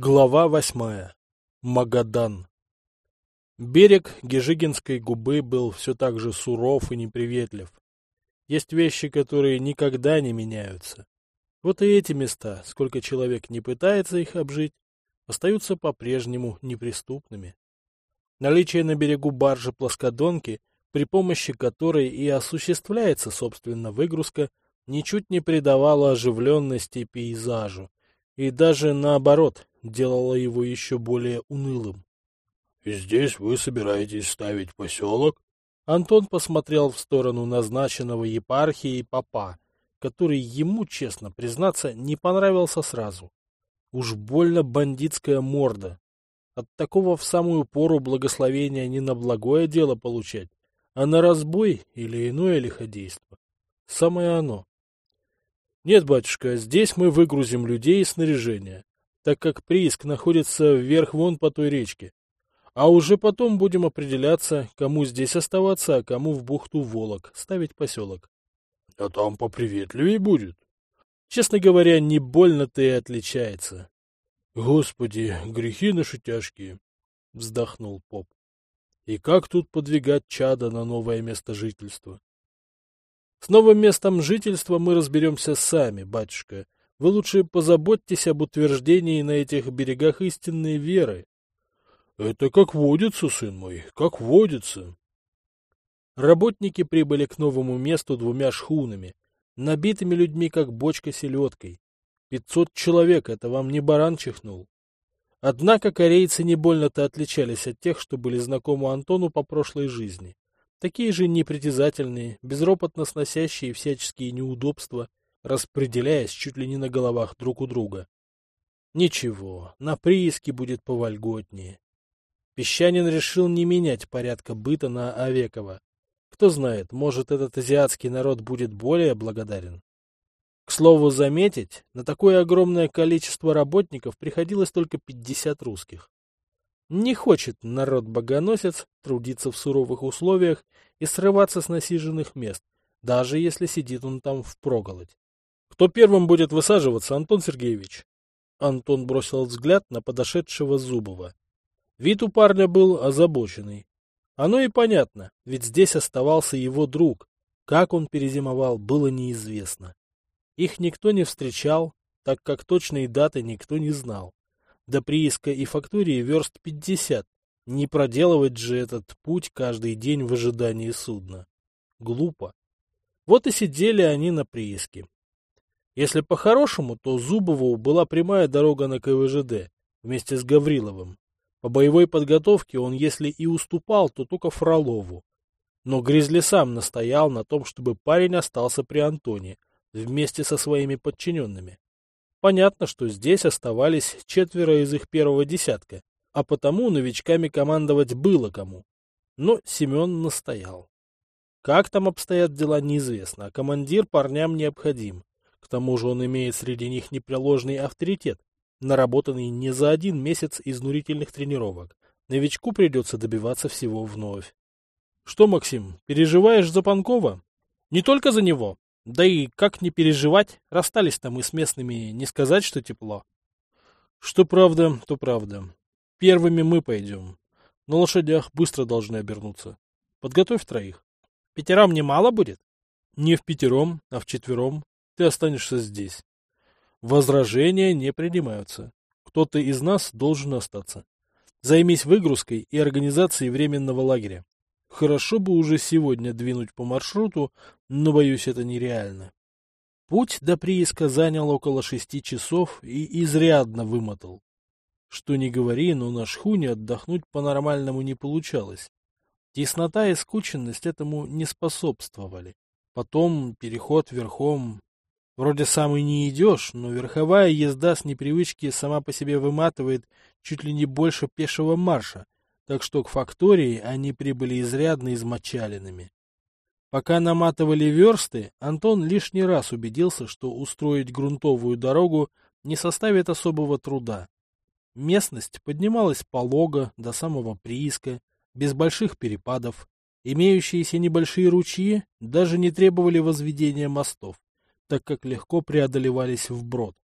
Глава восьмая. Магадан. Берег Гежигинской губы был все так же суров и неприветлив. Есть вещи, которые никогда не меняются. Вот и эти места, сколько человек не пытается их обжить, остаются по-прежнему неприступными. Наличие на берегу баржи-плоскодонки, при помощи которой и осуществляется, собственно, выгрузка, ничуть не придавало оживленности пейзажу, и даже наоборот, делало его еще более унылым. — Здесь вы собираетесь ставить поселок? Антон посмотрел в сторону назначенного епархии попа, который ему, честно признаться, не понравился сразу. Уж больно бандитская морда. От такого в самую пору благословения не на благое дело получать, а на разбой или иное лиходейство. Самое оно. Нет, батюшка, здесь мы выгрузим людей и снаряжение так как прииск находится вверх вон по той речке. А уже потом будем определяться, кому здесь оставаться, а кому в бухту Волок ставить поселок. — А там поприветливее будет. Честно говоря, не больно-то и отличается. — Господи, грехи наши тяжкие! — вздохнул поп. — И как тут подвигать чада на новое место жительства? — С новым местом жительства мы разберемся сами, батюшка, вы лучше позаботьтесь об утверждении на этих берегах истинной веры. — Это как водится, сын мой, как водится. Работники прибыли к новому месту двумя шхунами, набитыми людьми, как бочка селедкой. Пятьсот человек, это вам не баран чихнул. Однако корейцы не больно-то отличались от тех, что были знакомы Антону по прошлой жизни. Такие же непритязательные, безропотно сносящие всяческие неудобства, распределяясь чуть ли не на головах друг у друга. Ничего, на прииске будет повольготнее. Песчанин решил не менять порядка быта на Овекова. Кто знает, может, этот азиатский народ будет более благодарен. К слову заметить, на такое огромное количество работников приходилось только 50 русских. Не хочет народ-богоносец трудиться в суровых условиях и срываться с насиженных мест, даже если сидит он там впроголодь. Кто первым будет высаживаться, Антон Сергеевич? Антон бросил взгляд на подошедшего Зубова. Вид у парня был озабоченный. Оно и понятно, ведь здесь оставался его друг. Как он перезимовал, было неизвестно. Их никто не встречал, так как точные даты никто не знал. До прииска и фактории верст пятьдесят. Не проделывать же этот путь каждый день в ожидании судна. Глупо. Вот и сидели они на прииске, если по-хорошему, то Зубову была прямая дорога на КВЖД вместе с Гавриловым. По боевой подготовке он, если и уступал, то только Фролову. Но Гризли сам настоял на том, чтобы парень остался при Антоне вместе со своими подчиненными. Понятно, что здесь оставались четверо из их первого десятка, а потому новичками командовать было кому. Но Семен настоял. Как там обстоят дела, неизвестно, а командир парням необходим. К тому же он имеет среди них непреложный авторитет, наработанный не за один месяц изнурительных тренировок. Новичку придется добиваться всего вновь. Что, Максим, переживаешь за Панкова? Не только за него. Да и как не переживать, расстались-то мы с местными, не сказать, что тепло. Что правда, то правда. Первыми мы пойдем. На лошадях быстро должны обернуться. Подготовь троих. Пятерам не мало будет? Не в пятером, а в четвером ты останешься здесь. Возражения не принимаются. Кто-то из нас должен остаться. Займись выгрузкой и организацией временного лагеря. Хорошо бы уже сегодня двинуть по маршруту, но, боюсь, это нереально. Путь до прииска занял около шести часов и изрядно вымотал. Что ни говори, но на шхуне отдохнуть по-нормальному не получалось. Теснота и скученность этому не способствовали. Потом переход верхом Вроде сам и не идешь, но верховая езда с непривычки сама по себе выматывает чуть ли не больше пешего марша, так что к фактории они прибыли изрядно измочаленными. Пока наматывали версты, Антон лишний раз убедился, что устроить грунтовую дорогу не составит особого труда. Местность поднималась полого до самого прииска, без больших перепадов. Имеющиеся небольшие ручьи даже не требовали возведения мостов так как легко преодолевались вброд.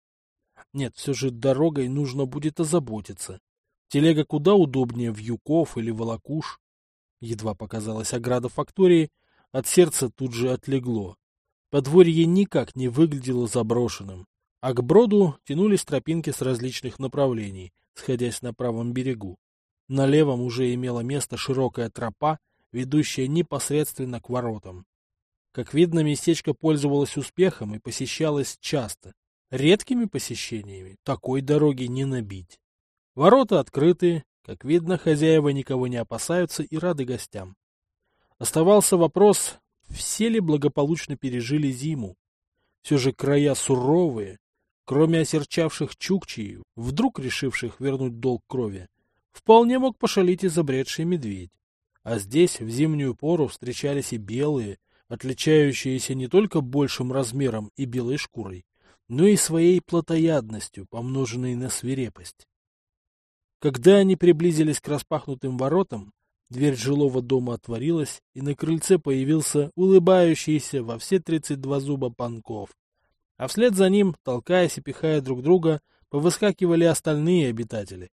Нет, все же дорогой нужно будет озаботиться. Телега куда удобнее в Юков или Волокуш. Едва показалась ограда фактории, от сердца тут же отлегло. Подворье никак не выглядело заброшенным, а к броду тянулись тропинки с различных направлений, сходясь на правом берегу. На левом уже имела место широкая тропа, ведущая непосредственно к воротам. Как видно, местечко пользовалось успехом и посещалось часто. Редкими посещениями такой дороги не набить. Ворота открыты, как видно, хозяева никого не опасаются и рады гостям. Оставался вопрос, все ли благополучно пережили зиму. Все же края суровые, кроме осерчавших чукчей, вдруг решивших вернуть долг крови, вполне мог пошалить и забредший медведь. А здесь в зимнюю пору встречались и белые, отличающиеся не только большим размером и белой шкурой, но и своей плотоядностью, помноженной на свирепость. Когда они приблизились к распахнутым воротам, дверь жилого дома отворилась, и на крыльце появился улыбающийся во все тридцать два зуба Панков. А вслед за ним, толкаясь и пихая друг друга, повыскакивали остальные обитатели.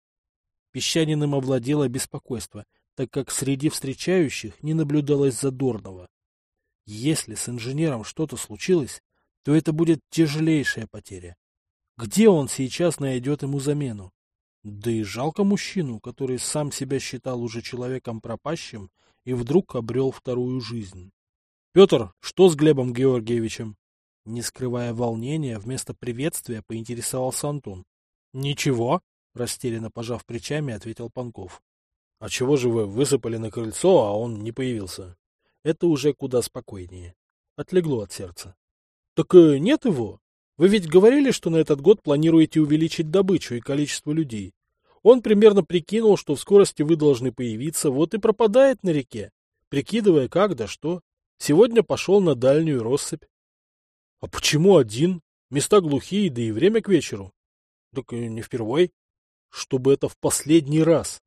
Песчаниным овладело беспокойство, так как среди встречающих не наблюдалось задорного. Если с инженером что-то случилось, то это будет тяжелейшая потеря. Где он сейчас найдет ему замену? Да и жалко мужчину, который сам себя считал уже человеком пропащим и вдруг обрел вторую жизнь. — Петр, что с Глебом Георгиевичем? Не скрывая волнения, вместо приветствия поинтересовался Антон. — Ничего, — растерянно пожав плечами, ответил Панков. — А чего же вы высыпали на крыльцо, а он не появился? Это уже куда спокойнее. Отлегло от сердца. Так э, нет его. Вы ведь говорили, что на этот год планируете увеличить добычу и количество людей. Он примерно прикинул, что в скорости вы должны появиться, вот и пропадает на реке, прикидывая как да что. Сегодня пошел на дальнюю россыпь. А почему один? Места глухие, да и время к вечеру. Так э, не впервой. Чтобы это в последний раз.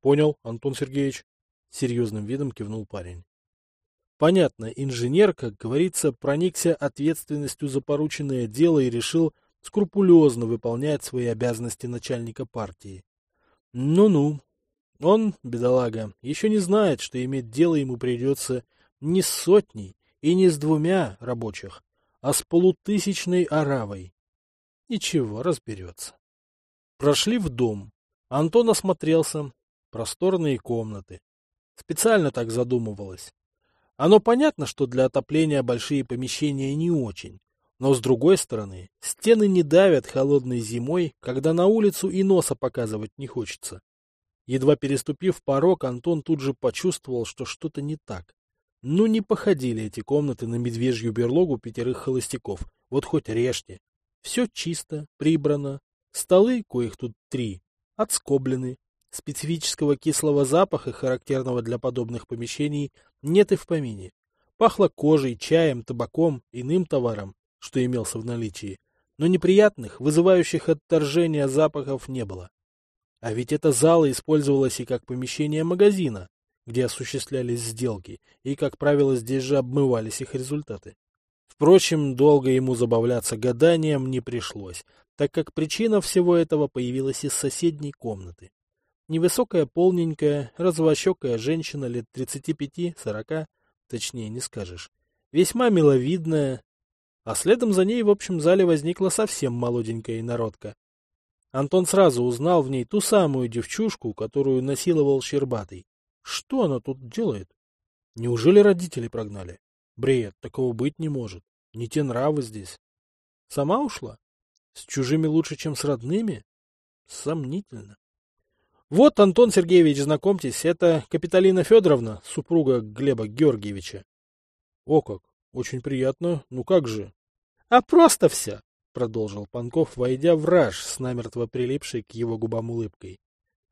Понял, Антон Сергеевич. Серьезным видом кивнул парень. Понятно, инженер, как говорится, проникся ответственностью за порученное дело и решил скрупулезно выполнять свои обязанности начальника партии. Ну-ну. Он, бедолага, еще не знает, что иметь дело ему придется не с сотней и не с двумя рабочих, а с полутысячной оравой. Ничего, разберется. Прошли в дом. Антон осмотрелся. Просторные комнаты. Специально так задумывалось. Оно понятно, что для отопления большие помещения не очень. Но с другой стороны, стены не давят холодной зимой, когда на улицу и носа показывать не хочется. Едва переступив порог, Антон тут же почувствовал, что что-то не так. Ну, не походили эти комнаты на медвежью берлогу пятерых холостяков. Вот хоть режьте. Все чисто, прибрано. Столы, коих тут три, отскоблены. Специфического кислого запаха, характерного для подобных помещений, нет и в помине. Пахло кожей, чаем, табаком, иным товаром, что имелся в наличии, но неприятных, вызывающих отторжение запахов не было. А ведь эта зала использовалась и как помещение магазина, где осуществлялись сделки, и, как правило, здесь же обмывались их результаты. Впрочем, долго ему забавляться гаданием не пришлось, так как причина всего этого появилась из соседней комнаты. Невысокая, полненькая, развощекая женщина лет тридцати пяти-сорока, точнее не скажешь, весьма миловидная, а следом за ней в общем зале возникла совсем молоденькая инородка. Антон сразу узнал в ней ту самую девчушку, которую насиловал Щербатый. Что она тут делает? Неужели родители прогнали? Бред, такого быть не может. Не те нравы здесь. Сама ушла? С чужими лучше, чем с родными? Сомнительно. Вот, Антон Сергеевич, знакомьтесь, это Капиталина Федоровна, супруга Глеба Георгиевича. О как, очень приятно, ну как же? А просто все, продолжил Панков, войдя в раж с намертво прилипшей к его губам улыбкой.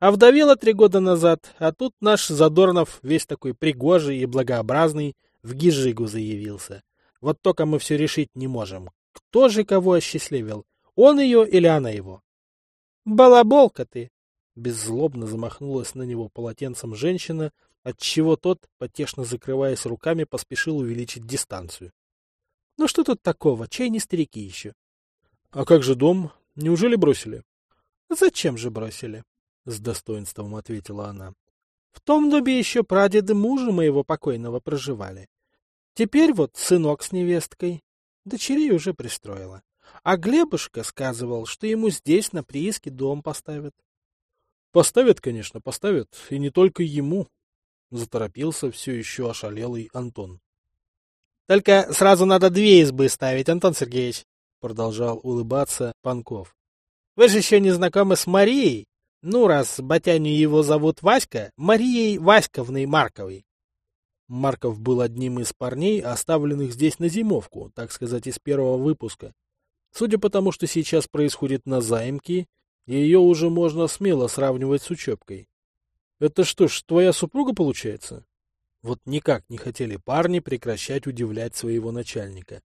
А вдовела три года назад, а тут наш Задорнов, весь такой пригожий и благообразный, в Гижигу заявился. Вот только мы все решить не можем. Кто же кого осчастливил? Он ее или она его? Балаболка ты, Беззлобно замахнулась на него полотенцем женщина, отчего тот, потешно закрываясь руками, поспешил увеличить дистанцию. — Ну что тут такого? Чай не старики еще. — А как же дом? Неужели бросили? Зачем же бросили? С достоинством ответила она. В том доме еще прадеды мужа моего покойного проживали. Теперь вот сынок с невесткой. Дочерей уже пристроила. А Глебушка сказывал, что ему здесь на прииске дом поставят. Поставят, конечно, поставят, и не только ему. Заторопился все еще ошалелый Антон. Только сразу надо две избы ставить, Антон Сергеевич, продолжал улыбаться Панков. Вы же еще не знакомы с Марией? Ну, раз батяню его зовут Васька, Марией Васьковной Марковой. Марков был одним из парней, оставленных здесь на зимовку, так сказать, из первого выпуска. Судя по тому, что сейчас происходит на заимке, ее уже можно смело сравнивать с учебкой. Это что ж, твоя супруга получается? Вот никак не хотели парни прекращать удивлять своего начальника.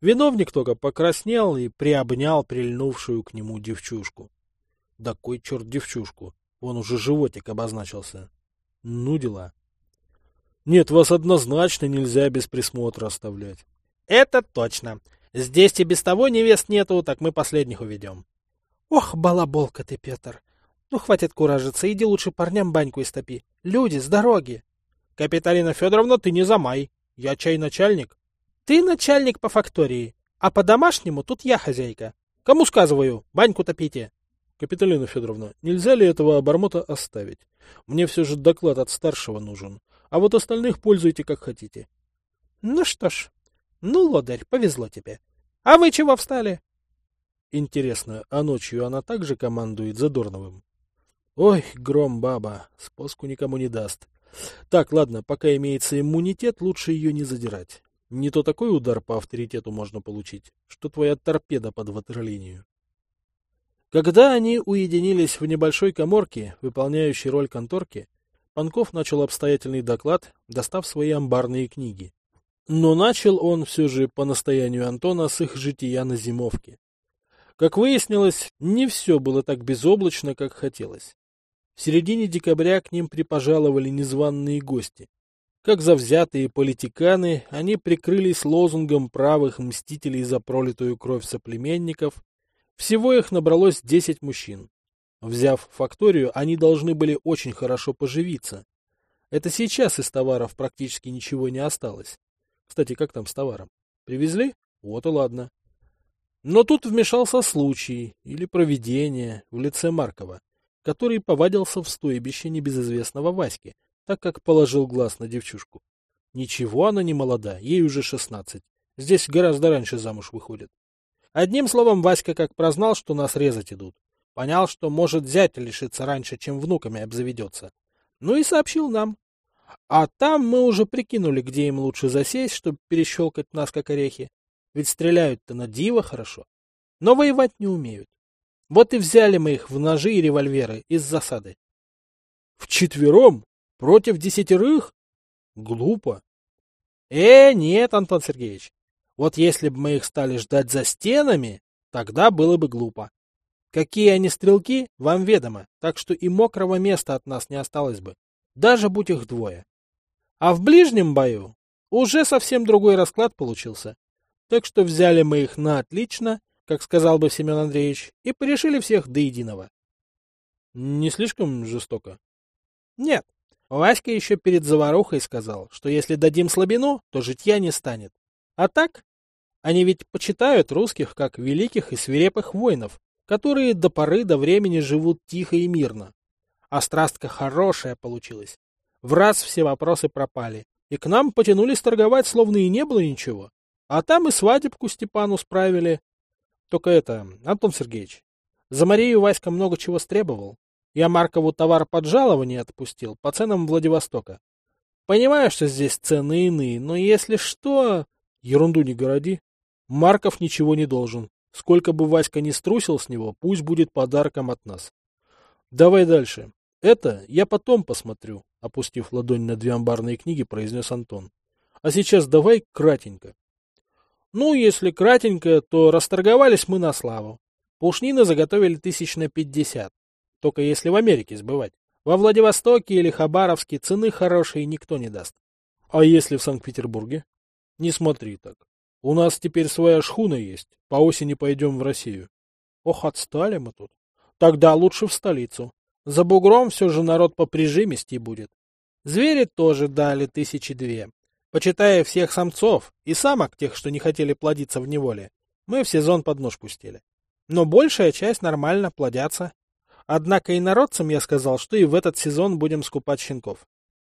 Виновник только покраснел и приобнял прильнувшую к нему девчушку. Да кой черт девчушку? Вон уже животик обозначился. Ну дела. Нет, вас однозначно нельзя без присмотра оставлять. Это точно. Здесь и без того невест нету, так мы последних уведем. Ох, балаболка ты, Петр. Ну, хватит куражиться, иди лучше парням баньку истопи. Люди, с дороги. Капиталина Федоровна, ты не замай. Я чай начальник. Ты начальник по фактории, а по-домашнему тут я хозяйка. Кому сказываю, баньку топите. Капиталина Федоровна, нельзя ли этого обормота оставить? Мне все же доклад от старшего нужен. А вот остальных пользуйте как хотите. Ну что ж, ну, лодырь, повезло тебе. А вы чего встали? Интересно, а ночью она также командует Задорновым? Ой, гром баба, спуску никому не даст. Так, ладно, пока имеется иммунитет, лучше ее не задирать. Не то такой удар по авторитету можно получить, что твоя торпеда под ватерлинию. Когда они уединились в небольшой коморке, выполняющей роль конторки, Панков начал обстоятельный доклад, достав свои амбарные книги. Но начал он все же по настоянию Антона с их жития на зимовке. Как выяснилось, не все было так безоблачно, как хотелось. В середине декабря к ним припожаловали незваные гости. Как завзятые политиканы, они прикрылись лозунгом правых мстителей за пролитую кровь соплеменников. Всего их набралось десять мужчин. Взяв факторию, они должны были очень хорошо поживиться. Это сейчас из товаров практически ничего не осталось. Кстати, как там с товаром? Привезли? Вот и ладно. Но тут вмешался случай или провидение в лице Маркова, который повадился в стойбище небезызвестного Васьки, так как положил глаз на девчушку. Ничего она не молода, ей уже шестнадцать. Здесь гораздо раньше замуж выходит. Одним словом, Васька как прознал, что нас резать идут. Понял, что может зять лишиться раньше, чем внуками обзаведется. Ну и сообщил нам. А там мы уже прикинули, где им лучше засесть, чтобы перещелкать нас как орехи. Ведь стреляют-то на диво хорошо. Но воевать не умеют. Вот и взяли мы их в ножи и револьверы из засады. Вчетвером? Против десятерых? Глупо. Э, нет, Антон Сергеевич. Вот если бы мы их стали ждать за стенами, тогда было бы глупо. Какие они стрелки, вам ведомо, так что и мокрого места от нас не осталось бы, даже будь их двое. А в ближнем бою уже совсем другой расклад получился. Так что взяли мы их на отлично, как сказал бы Семен Андреевич, и порешили всех до единого. Не слишком жестоко? Нет. Васька еще перед заварухой сказал, что если дадим слабину, то житья не станет. А так, они ведь почитают русских как великих и свирепых воинов, которые до поры до времени живут тихо и мирно. А страстка хорошая получилась. В раз все вопросы пропали, и к нам потянулись торговать, словно и не было ничего. А там и свадебку Степану справили. Только это, Антон Сергеевич, за Марию Васька много чего стребовал. Я Маркову товар под жалование отпустил по ценам Владивостока. Понимаю, что здесь цены иные, но если что... Ерунду не городи. Марков ничего не должен. Сколько бы Васька ни струсил с него, пусть будет подарком от нас. Давай дальше. Это я потом посмотрю, опустив ладонь на две амбарные книги, произнес Антон. А сейчас давай кратенько. Ну, если кратенько, то расторговались мы на славу. Пушнины заготовили тысяч на пятьдесят. Только если в Америке сбывать. Во Владивостоке или Хабаровске цены хорошие никто не даст. А если в Санкт-Петербурге? Не смотри так. У нас теперь своя шхуна есть. По осени пойдем в Россию. Ох, отстали мы тут. Тогда лучше в столицу. За бугром все же народ по прижимисти будет. Звери тоже дали тысячи две. Почитая всех самцов и самок, тех, что не хотели плодиться в неволе, мы в сезон под нож пустили. Но большая часть нормально плодятся. Однако и народцам я сказал, что и в этот сезон будем скупать щенков.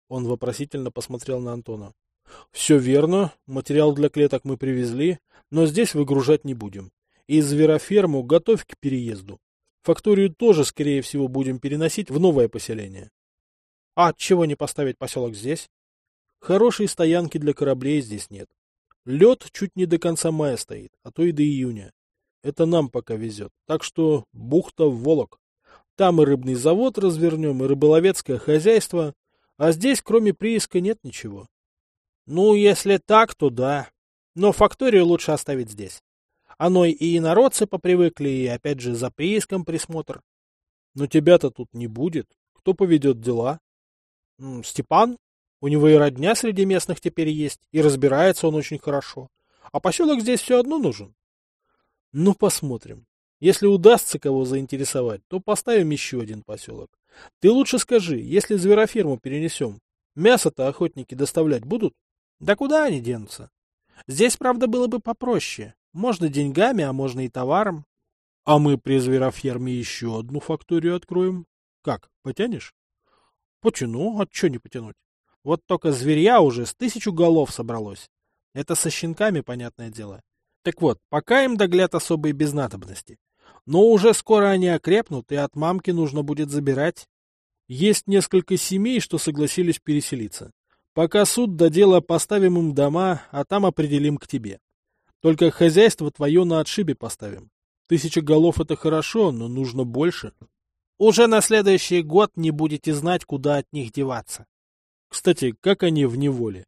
Он вопросительно посмотрел на Антона. — Все верно, материал для клеток мы привезли, но здесь выгружать не будем. И звероферму готовь к переезду. Факторию тоже, скорее всего, будем переносить в новое поселение. — А чего не поставить поселок здесь? Хорошей стоянки для кораблей здесь нет. Лед чуть не до конца мая стоит, а то и до июня. Это нам пока везет. Так что бухта в Волок. Там и рыбный завод развернем, и рыболовецкое хозяйство. А здесь, кроме прииска, нет ничего. Ну, если так, то да. Но факторию лучше оставить здесь. Оно и инородцы попривыкли, и опять же за прииском присмотр. Но тебя-то тут не будет. Кто поведет дела? Степан. У него и родня среди местных теперь есть, и разбирается он очень хорошо. А поселок здесь все одно нужен. Ну, посмотрим. Если удастся кого заинтересовать, то поставим еще один поселок. Ты лучше скажи, если звероферму перенесем, мясо-то охотники доставлять будут? Да куда они денутся? Здесь, правда, было бы попроще. Можно деньгами, а можно и товаром. А мы при звероферме еще одну факторию откроем. Как, потянешь? Потяну, а что не потянуть? Вот только зверья уже с тысячу голов собралось. Это со щенками, понятное дело. Так вот, пока им догляд особой без надобности. Но уже скоро они окрепнут, и от мамки нужно будет забирать. Есть несколько семей, что согласились переселиться. Пока суд до дела поставим им дома, а там определим к тебе. Только хозяйство твое на отшибе поставим. Тысяча голов — это хорошо, но нужно больше. Уже на следующий год не будете знать, куда от них деваться. Кстати, как они в неволе?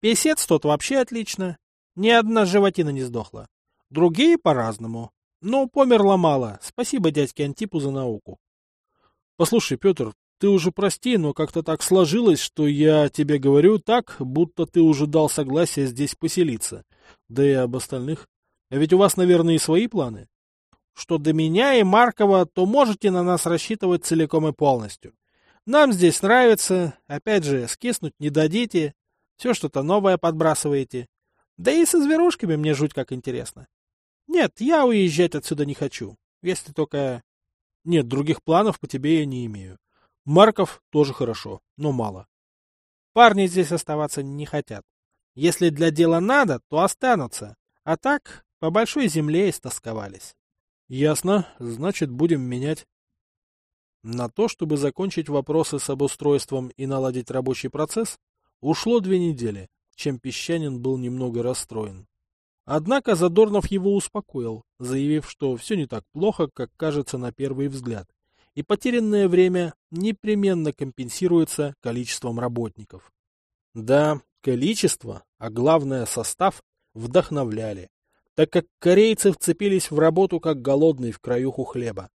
Песец тот вообще отлично. Ни одна животина не сдохла. Другие по-разному. Но померло мало. Спасибо дядьке Антипу за науку. Послушай, Петр, ты уже прости, но как-то так сложилось, что я тебе говорю так, будто ты уже дал согласие здесь поселиться. Да и об остальных. А ведь у вас, наверное, и свои планы. Что до меня и Маркова, то можете на нас рассчитывать целиком и полностью. Нам здесь нравится, опять же, скиснуть не дадите, все что-то новое подбрасываете. Да и со зверушками мне жуть как интересно. Нет, я уезжать отсюда не хочу, если только... Нет, других планов по тебе я не имею. Марков тоже хорошо, но мало. Парни здесь оставаться не хотят. Если для дела надо, то останутся. А так, по большой земле истосковались. Ясно, значит, будем менять. На то, чтобы закончить вопросы с обустройством и наладить рабочий процесс, ушло две недели, чем Песчанин был немного расстроен. Однако Задорнов его успокоил, заявив, что все не так плохо, как кажется на первый взгляд, и потерянное время непременно компенсируется количеством работников. Да, количество, а главное состав, вдохновляли, так как корейцы вцепились в работу как голодные в краюху хлеба.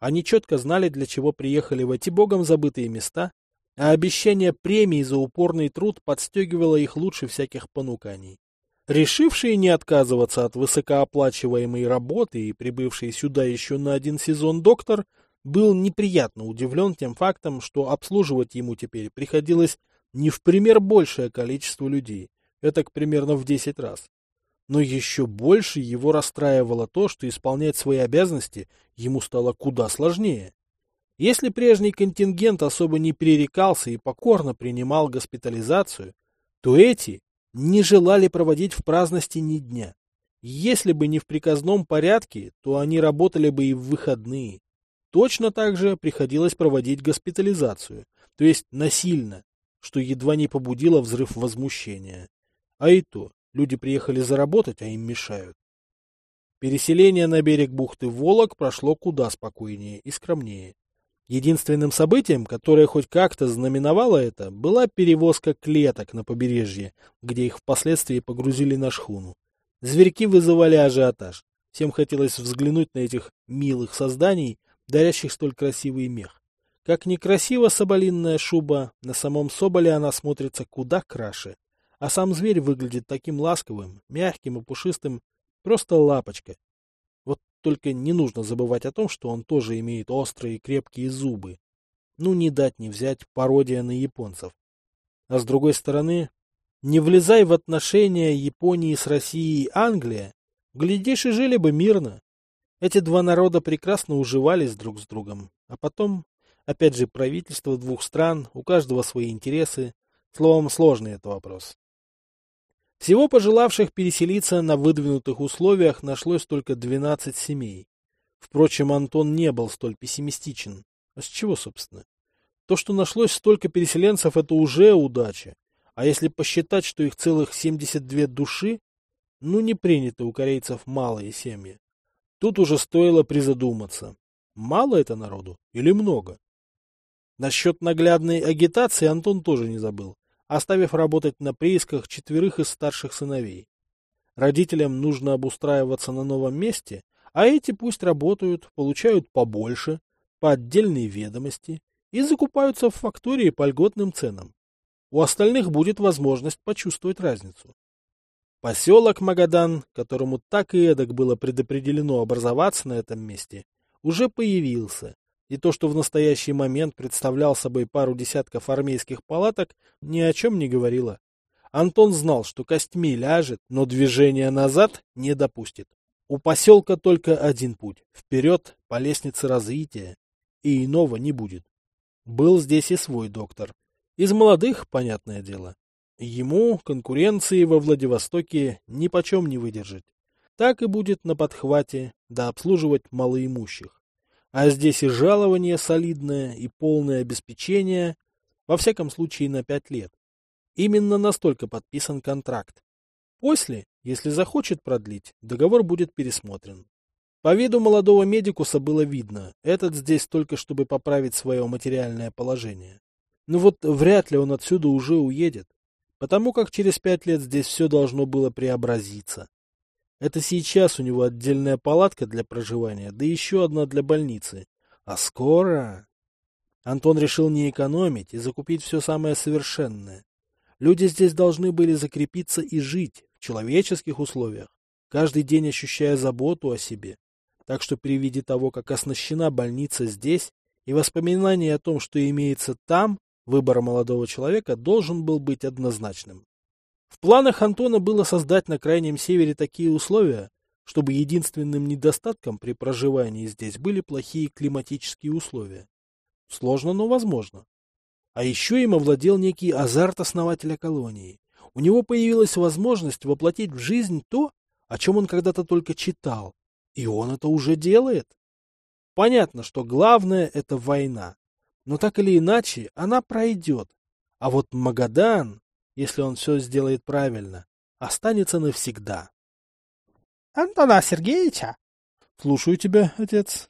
Они четко знали, для чего приехали в эти богом забытые места, а обещание премии за упорный труд подстегивало их лучше всяких понуканий. Решившие не отказываться от высокооплачиваемой работы и прибывший сюда еще на один сезон доктор был неприятно удивлен тем фактом, что обслуживать ему теперь приходилось не в пример большее количество людей, это примерно в 10 раз. Но еще больше его расстраивало то, что исполнять свои обязанности ему стало куда сложнее. Если прежний контингент особо не пререкался и покорно принимал госпитализацию, то эти не желали проводить в праздности ни дня. Если бы не в приказном порядке, то они работали бы и в выходные. Точно так же приходилось проводить госпитализацию, то есть насильно, что едва не побудило взрыв возмущения. А и то, люди приехали заработать, а им мешают. Переселение на берег бухты Волок прошло куда спокойнее и скромнее. Единственным событием, которое хоть как-то знаменовало это, была перевозка клеток на побережье, где их впоследствии погрузили на шхуну. Зверьки вызывали ажиотаж. Всем хотелось взглянуть на этих милых созданий, дарящих столь красивый мех. Как некрасива соболинная шуба, на самом соболе она смотрится куда краше. А сам зверь выглядит таким ласковым, мягким и пушистым, просто лапочка. Вот только не нужно забывать о том, что он тоже имеет острые крепкие зубы. Ну, не дать не взять пародия на японцев. А с другой стороны, не влезай в отношения Японии с Россией и Англия, глядишь и жили бы мирно. Эти два народа прекрасно уживались друг с другом. А потом, опять же, правительство двух стран, у каждого свои интересы. Словом, сложный это вопрос. Всего пожелавших переселиться на выдвинутых условиях нашлось только 12 семей. Впрочем, Антон не был столь пессимистичен. А с чего, собственно? То, что нашлось столько переселенцев, это уже удача. А если посчитать, что их целых 72 души, ну не принято у корейцев малые семьи. Тут уже стоило призадуматься. Мало это народу или много? Насчет наглядной агитации Антон тоже не забыл оставив работать на приисках четверых из старших сыновей. Родителям нужно обустраиваться на новом месте, а эти пусть работают, получают побольше, по отдельной ведомости и закупаются в фактории по льготным ценам. У остальных будет возможность почувствовать разницу. Поселок Магадан, которому так и эдак было предопределено образоваться на этом месте, уже появился, и то, что в настоящий момент представлял собой пару десятков армейских палаток, ни о чем не говорило. Антон знал, что костьми ляжет, но движения назад не допустит. У поселка только один путь — вперед по лестнице развития, и иного не будет. Был здесь и свой доктор. Из молодых, понятное дело. Ему конкуренции во Владивостоке ни почем не выдержать. Так и будет на подхвате, да обслуживать малоимущих. А здесь и жалование солидное, и полное обеспечение, во всяком случае на пять лет. Именно настолько подписан контракт. После, если захочет продлить, договор будет пересмотрен. По виду молодого медикуса было видно, этот здесь только чтобы поправить свое материальное положение. Но вот вряд ли он отсюда уже уедет, потому как через пять лет здесь все должно было преобразиться. Это сейчас у него отдельная палатка для проживания, да еще одна для больницы. А скоро... Антон решил не экономить и закупить все самое совершенное. Люди здесь должны были закрепиться и жить в человеческих условиях, каждый день ощущая заботу о себе. Так что при виде того, как оснащена больница здесь, и воспоминание о том, что имеется там, выбор молодого человека должен был быть однозначным. В планах Антона было создать на Крайнем Севере такие условия, чтобы единственным недостатком при проживании здесь были плохие климатические условия. Сложно, но возможно. А еще им овладел некий азарт основателя колонии. У него появилась возможность воплотить в жизнь то, о чем он когда-то только читал. И он это уже делает. Понятно, что главное — это война. Но так или иначе, она пройдет. А вот Магадан если он все сделает правильно, останется навсегда. — Антона Сергеевича? — Слушаю тебя, отец.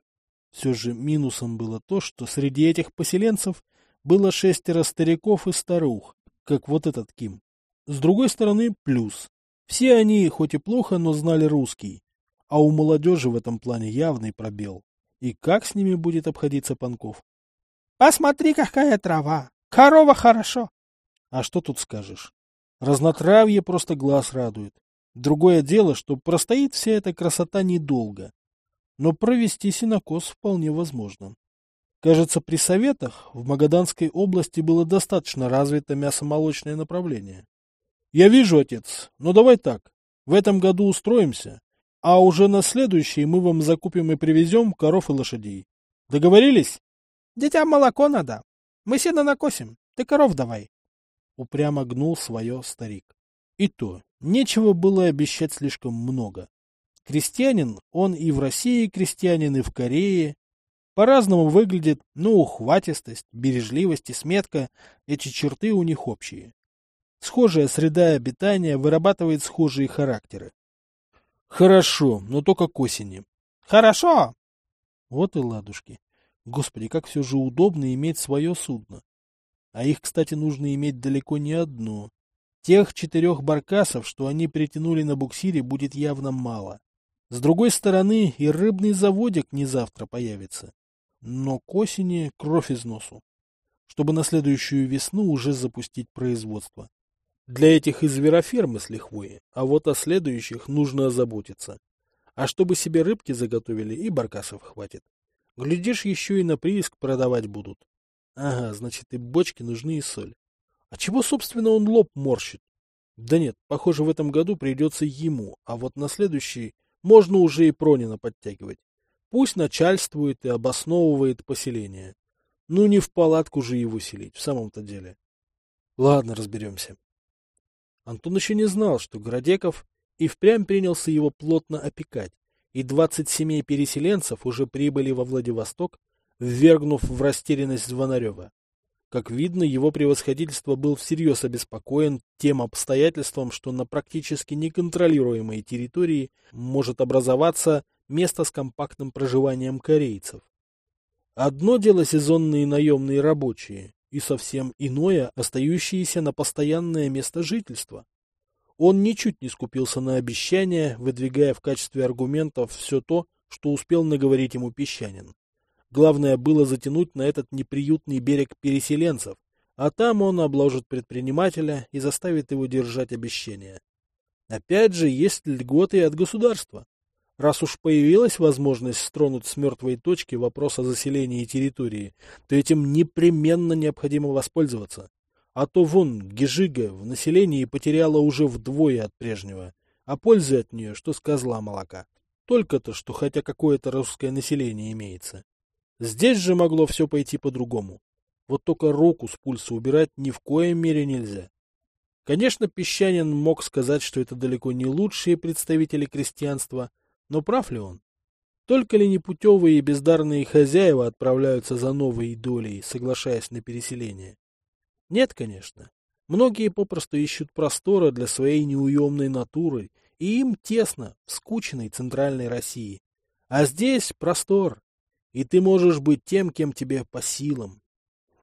Все же минусом было то, что среди этих поселенцев было шестеро стариков и старух, как вот этот Ким. С другой стороны, плюс. Все они, хоть и плохо, но знали русский. А у молодежи в этом плане явный пробел. И как с ними будет обходиться Панков? — Посмотри, какая трава! Корова хорошо! А что тут скажешь? Разнотравье просто глаз радует. Другое дело, что простоит вся эта красота недолго. Но провести синокос вполне возможно. Кажется, при советах в Магаданской области было достаточно развито мясомолочное направление. Я вижу, отец, но давай так. В этом году устроимся, а уже на следующий мы вам закупим и привезем коров и лошадей. Договорились? Детям молоко надо. Мы сено накосим. Ты коров давай упрямо гнул свое старик. И то, нечего было обещать слишком много. Крестьянин, он и в России крестьянин, и в Корее. По-разному выглядит, но ухватистость, бережливость и сметка – эти черты у них общие. Схожая среда обитания вырабатывает схожие характеры. Хорошо, но только к осени. Хорошо! Вот и ладушки. Господи, как все же удобно иметь свое судно. А их, кстати, нужно иметь далеко не одно. Тех четырех баркасов, что они притянули на буксире, будет явно мало. С другой стороны, и рыбный заводик не завтра появится. Но к осени кровь из носу. Чтобы на следующую весну уже запустить производство. Для этих и зверофермы с лихвой, а вот о следующих нужно озаботиться. А чтобы себе рыбки заготовили, и баркасов хватит. Глядишь, еще и на прииск продавать будут. Ага, значит, и бочки нужны, и соль. А чего, собственно, он лоб морщит? Да нет, похоже, в этом году придется ему, а вот на следующий можно уже и Пронина подтягивать. Пусть начальствует и обосновывает поселение. Ну, не в палатку же его селить, в самом-то деле. Ладно, разберемся. Антон еще не знал, что Градеков и впрямь принялся его плотно опекать, и двадцать семей переселенцев уже прибыли во Владивосток, ввергнув в растерянность Звонарева. Как видно, его превосходительство был всерьез обеспокоен тем обстоятельством, что на практически неконтролируемой территории может образоваться место с компактным проживанием корейцев. Одно дело сезонные наемные рабочие, и совсем иное остающиеся на постоянное место жительства. Он ничуть не скупился на обещания, выдвигая в качестве аргументов все то, что успел наговорить ему песчанин. Главное было затянуть на этот неприютный берег переселенцев, а там он обложит предпринимателя и заставит его держать обещания. Опять же, есть льготы от государства. Раз уж появилась возможность стронуть с мертвой точки вопрос о заселении территории, то этим непременно необходимо воспользоваться. А то вон Гижига в населении потеряла уже вдвое от прежнего, а пользы от нее, что с козла молока. Только-то, что хотя какое-то русское население имеется. Здесь же могло все пойти по-другому. Вот только руку с пульса убирать ни в коем мере нельзя. Конечно, Песчанин мог сказать, что это далеко не лучшие представители крестьянства, но прав ли он? Только ли непутевые и бездарные хозяева отправляются за новой долей, соглашаясь на переселение? Нет, конечно. Многие попросту ищут простора для своей неуемной натуры, и им тесно в скучной центральной России. А здесь простор, и ты можешь быть тем, кем тебе по силам.